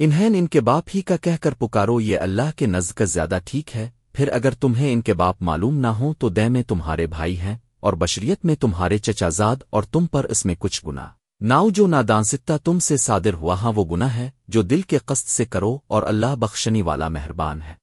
انہیں ان کے باپ ہی کا کہہ کر پکارو، یہ اللہ کے نزد زیادہ ٹھیک ہے، پھر اگر تمہیں ان کے باپ معلوم نہ ہوں تو دے میں تمہارے بھائی ہیں اور بشریت میں تمہارے چچا زاد اور تم پر اس میں کچھ گنا ناؤ جو نادانستہ تم سے صادر ہوا ہاں وہ گنا ہے جو دل کے قصد سے کرو اور اللہ بخشنی والا مہربان ہے۔